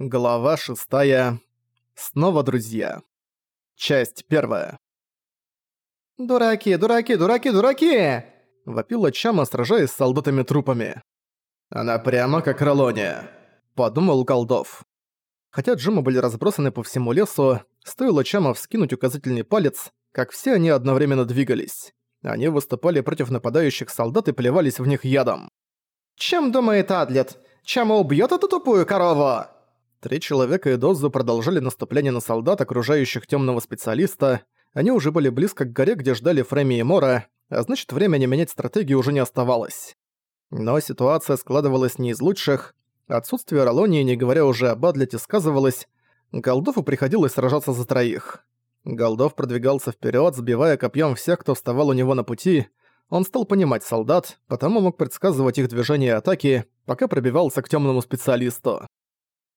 Глава шестая. Снова друзья. Часть первая. «Дураки, дураки, дураки, дураки!» Вопила Чама, сражаясь с солдатами-трупами. «Она прямо как Ролония», — подумал Голдов. Хотя Джимы были разбросаны по всему лесу, стоило Чама вскинуть указательный палец, как все они одновременно двигались. Они выступали против нападающих солдат и плевались в них ядом. «Чем думает Адлет? Чама убьёт эту тупую корову?» Три человека и Дозу продолжали наступление на солдат, окружающих темного специалиста. Они уже были близко к горе, где ждали Фреми и Мора, а значит, времени менять стратегию уже не оставалось. Но ситуация складывалась не из лучших. Отсутствие Ролонии, не говоря уже об Адлете, сказывалось. Голдову приходилось сражаться за троих. Голдов продвигался вперед, сбивая копьем всех, кто вставал у него на пути. Он стал понимать солдат, потому мог предсказывать их движения и атаки, пока пробивался к темному специалисту.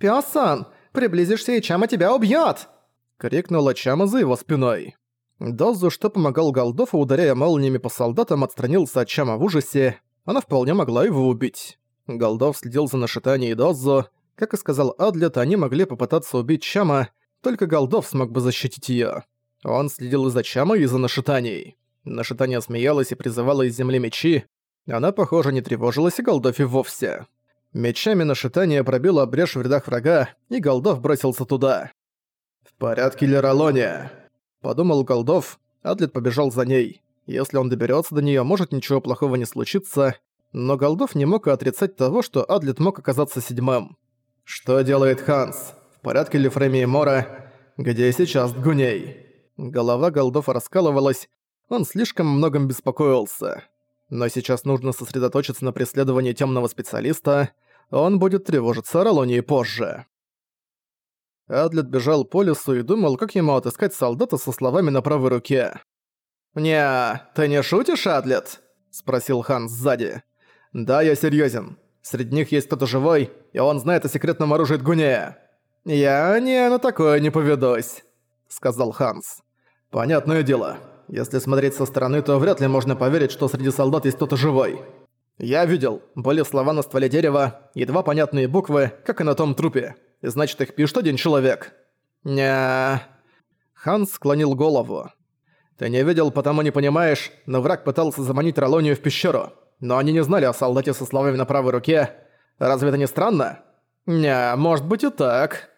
«Пёсан, приблизишься и Чама тебя убьёт!» — крикнула Чама за его спиной. Дозу, что помогал Голдову, ударяя молниями по солдатам, отстранился от Чама в ужасе. Она вполне могла его убить. Голдов следил за Нашитани и Дозу. Как и сказал Адлет, они могли попытаться убить Чама, только Голдов смог бы защитить её. Он следил и за Чама, и за Нашитанией. Нашитания смеялась и призывала из земли мечи. Она, похоже, не тревожилась и Голдове вовсе. Мечами на шитание пробило брешь в рядах врага, и Голдов бросился туда. «В порядке ли Ролония?» – подумал Голдов. Адлет побежал за ней. Если он доберется до нее, может ничего плохого не случиться. Но Голдов не мог отрицать того, что Адлет мог оказаться седьмым. «Что делает Ханс? В порядке ли Фреми и Мора? Где сейчас Дгуней?» Голова Голдова раскалывалась, он слишком многом беспокоился. Но сейчас нужно сосредоточиться на преследовании темного специалиста, он будет тревожиться о Ролонии позже. Адлет бежал по лесу и думал, как ему отыскать солдата со словами на правой руке. «Не, ты не шутишь, Адлет?» – спросил Хан сзади. «Да, я серьёзен. Среди них есть кто-то живой, и он знает о секретном оружии Дгунея». «Я не на такое не поведусь», – сказал Ханс. «Понятное дело. Если смотреть со стороны, то вряд ли можно поверить, что среди солдат есть кто-то живой. Я видел, были слова на стволе дерева, едва понятные буквы, как и на том трупе. Значит, их пишет один человек. Ня. Ханс склонил голову. Ты не видел, потому не понимаешь, но враг пытался заманить Ролонию в пещеру. Но они не знали о солдате со словами на правой руке. Разве это не странно? Не, может быть и так.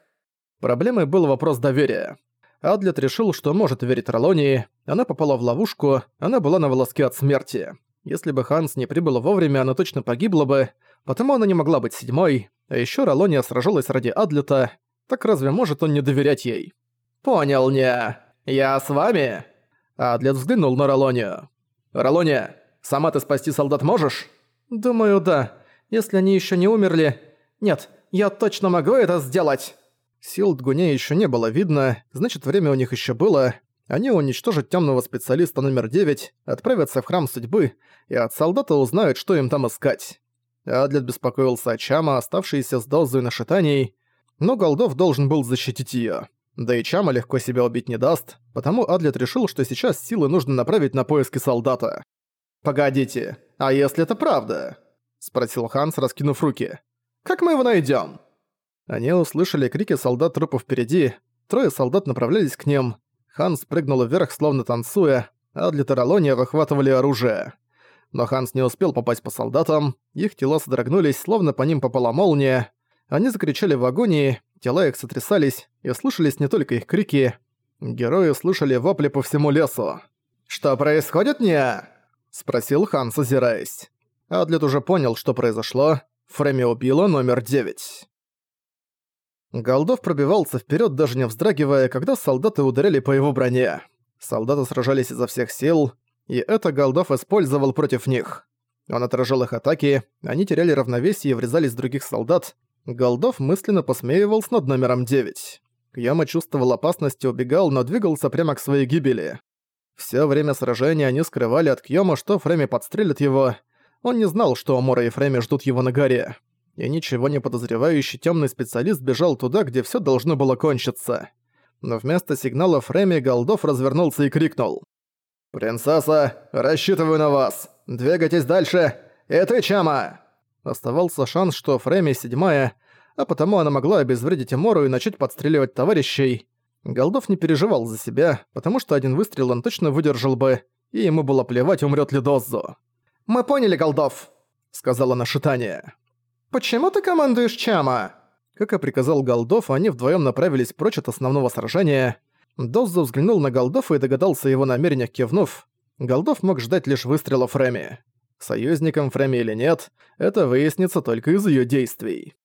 Проблемой был вопрос доверия. Адлет решил, что может верить Ролонии, она попала в ловушку, она была на волоске от смерти. Если бы Ханс не прибыл вовремя, она точно погибла бы, потому она не могла быть седьмой, а ещё Ролония сражалась ради Адлета, так разве может он не доверять ей? «Понял, не. Я с вами?» Адлет взглянул на Ролонию. «Ролония, сама ты спасти солдат можешь?» «Думаю, да. Если они ещё не умерли... Нет, я точно могу это сделать!» Сил Дгуне еще не было видно, значит время у них еще было. Они уничтожат темного специалиста номер 9, отправятся в Храм Судьбы, и от солдата узнают, что им там искать. Адлет беспокоился о Чама, оставшейся с дозой нашитаний, но Голдов должен был защитить ее. Да и Чама легко себя убить не даст, потому Адлет решил, что сейчас силы нужно направить на поиски солдата. «Погодите, а если это правда?» – спросил Ханс, раскинув руки. «Как мы его найдем? Они услышали крики солдат трупов впереди, трое солдат направлялись к ним. Ханс прыгнул вверх, словно танцуя, а для Таралония выхватывали оружие. Но Ханс не успел попасть по солдатам, их тела содрогнулись, словно по ним попала молния. Они закричали в агонии, тела их сотрясались, и слышались не только их крики. Герои слышали вопли по всему лесу. «Что происходит, не?» – спросил Ханс, озираясь. Адлет уже понял, что произошло. Фреми убила номер девять. Голдов пробивался вперед, даже не вздрагивая, когда солдаты ударили по его броне. Солдаты сражались изо всех сил, и это Голдов использовал против них. Он отражал их атаки, они теряли равновесие и врезались в других солдат. Голдов мысленно посмеивался над номером 9. Яма чувствовал опасность и убегал, но двигался прямо к своей гибели. Всё время сражения они скрывали от Кьёма, что Фрейми подстрелит его. Он не знал, что Амора и Фрейми ждут его на горе и ничего не подозревающий темный специалист бежал туда, где все должно было кончиться. Но вместо сигнала Фрейми Голдов развернулся и крикнул. «Принцесса, рассчитываю на вас! Двигайтесь дальше! И ты, Чама!» Оставался шанс, что Фрейми седьмая, а потому она могла обезвредить Мору и начать подстреливать товарищей. Голдов не переживал за себя, потому что один выстрел он точно выдержал бы, и ему было плевать, умрет ли Доззо. «Мы поняли, Голдов», — сказала Нашитание. «Почему ты командуешь Чама?» Как и приказал Голдов, они вдвоем направились прочь от основного сражения. Доззо взглянул на Голдова и догадался о его намерениях кивнув. Голдов мог ждать лишь выстрела Фреми. Союзником Фреми или нет, это выяснится только из ее действий.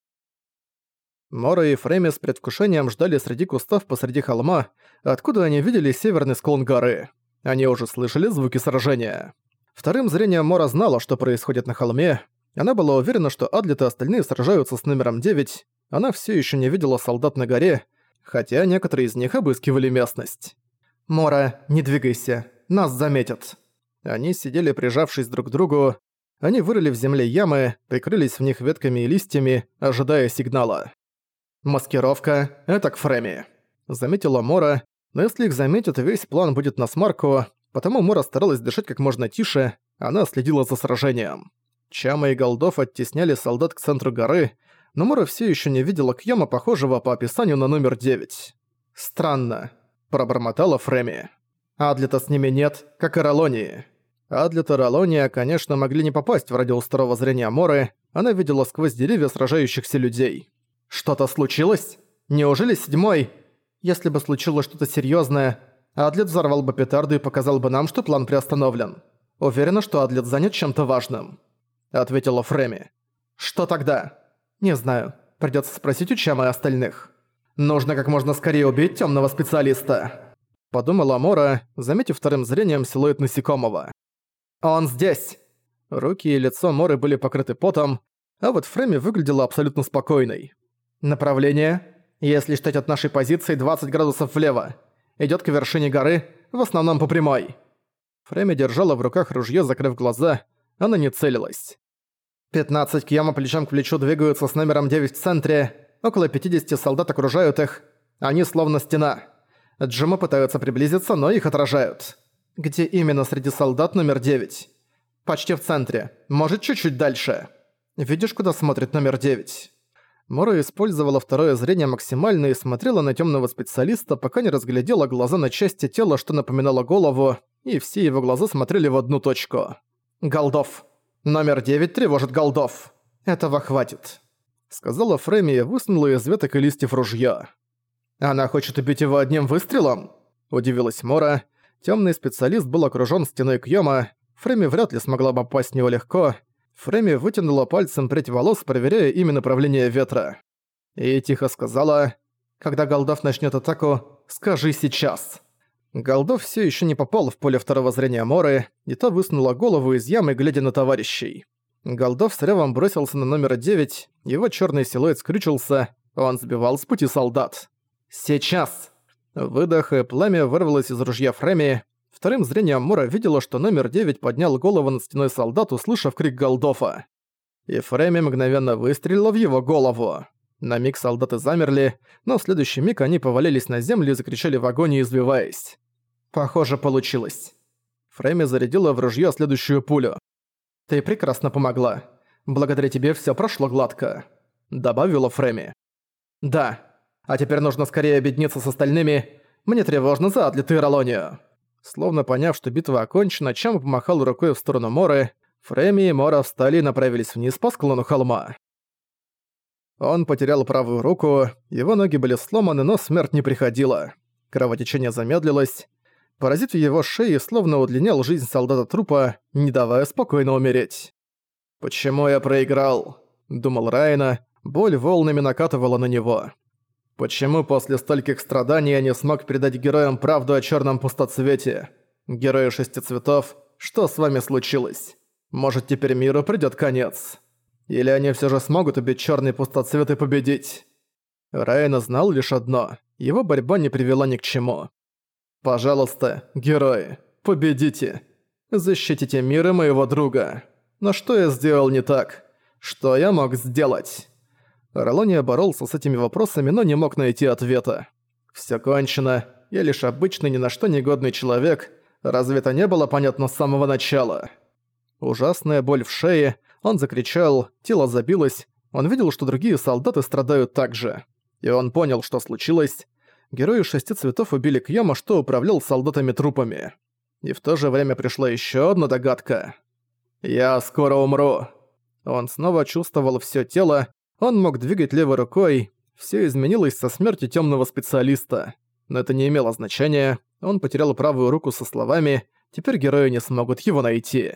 Мора и Фреми с предвкушением ждали среди кустов посреди холма, откуда они видели северный склон горы. Они уже слышали звуки сражения. Вторым зрением Мора знала, что происходит на холме. Она была уверена, что Адлет и остальные сражаются с номером 9. Она все еще не видела солдат на горе, хотя некоторые из них обыскивали местность. «Мора, не двигайся, нас заметят». Они сидели прижавшись друг к другу. Они вырыли в земле ямы, прикрылись в них ветками и листьями, ожидая сигнала. «Маскировка — это к Фреми», — заметила Мора, но если их заметят, весь план будет на смарку, потому Мора старалась дышать как можно тише, она следила за сражением. Чама и Голдов оттесняли солдат к центру горы, но Мора все еще не видела Кьяма, похожего по описанию на номер 9. «Странно», — пробормотала Фреми. «Адлета с ними нет, как и Ролонии». Адлет и Ролония, конечно, могли не попасть в радиус второго зрения Моры, она видела сквозь деревья сражающихся людей. Что-то случилось? Неужели седьмой? Если бы случилось что-то серьёзное, Адлет взорвал бы петарду и показал бы нам, что план приостановлен. Уверена, что Адлет занят чем-то важным. Ответила Фреми. Что тогда? Не знаю. Придётся спросить у Чама и остальных. Нужно как можно скорее убить тёмного специалиста. Подумала Мора, заметив вторым зрением силуэт насекомого. «Он здесь!» Руки и лицо Моры были покрыты потом, а вот Фреми выглядела абсолютно спокойной. Направление, если считать от нашей позиции 20 градусов влево, идет к вершине горы, в основном по прямой. Фрейми держала в руках ружье, закрыв глаза, она не целилась. 15 кьяма плечом к плечу двигаются с номером 9 в центре, около 50 солдат окружают их, они словно стена. Джима пытаются приблизиться, но их отражают. Где именно среди солдат номер 9? Почти в центре, может чуть-чуть дальше. Видишь, куда смотрит номер 9? Мора использовала второе зрение максимально и смотрела на темного специалиста, пока не разглядела глаза на части тела, что напоминало голову, и все его глаза смотрели в одну точку. «Голдов. Номер девять тревожит Голдов. Этого хватит», — сказала Фрейми и высунула из веток и листьев ружья. «Она хочет убить его одним выстрелом?» — удивилась Мора. Темный специалист был окружен стеной Кьёма, Фрейми вряд ли смогла бы попасть в него легко, Фрейми вытянула пальцем прядь волос, проверяя имя направления ветра. И тихо сказала, «Когда Голдов начнет атаку, скажи сейчас». Голдов все еще не попал в поле второго зрения Моры, и та высунула голову из ямы, глядя на товарищей. Голдов с ревом бросился на номер 9, его черный силуэт скрючился, он сбивал с пути солдат. «Сейчас!» Выдох и пламя вырвалось из ружья Фреми, Вторым зрением Мора видела, что номер 9 поднял голову над стеной солдат, услышав крик Голдофа. И Фрейми мгновенно выстрелила в его голову. На миг солдаты замерли, но в следующий миг они повалились на землю и закричали в агонии, избиваясь. «Похоже, получилось». Фрейми зарядила в ружье следующую пулю. «Ты прекрасно помогла. Благодаря тебе все прошло гладко», — добавила Фрейми. «Да. А теперь нужно скорее объединиться с остальными. Мне тревожно за Адлит и Ролонию». Словно поняв, что битва окончена, Чам помахал рукой в сторону Моры. Фреми и Мора встали и направились вниз по склону холма. Он потерял правую руку, его ноги были сломаны, но смерть не приходила. Кровотечение замедлилось. Паразит в его шее словно удлинял жизнь солдата трупа, не давая спокойно умереть. «Почему я проиграл?» – думал Райна. Боль волнами накатывала на него. Почему после стольких страданий я не смог передать героям правду о черном пустоцвете? Герои шести цветов, что с вами случилось? Может, теперь миру придет конец? Или они все же смогут убить черный пустоцвет и победить? Райана знал лишь одно. Его борьба не привела ни к чему. «Пожалуйста, герои, победите. Защитите мир и моего друга. Но что я сделал не так? Что я мог сделать?» Ролония боролся с этими вопросами, но не мог найти ответа. «Всё кончено. Я лишь обычный ни на что негодный человек. Разве это не было понятно с самого начала?» Ужасная боль в шее, он закричал, тело забилось, Он видел, что другие солдаты страдают так же. И он понял, что случилось. Герои шести цветов убили Кьяма, что управлял солдатами-трупами. И в то же время пришла еще одна догадка. «Я скоро умру». Он снова чувствовал все тело, он мог двигать левой рукой, все изменилось со смертью темного специалиста. Но это не имело значения, он потерял правую руку со словами «теперь герои не смогут его найти».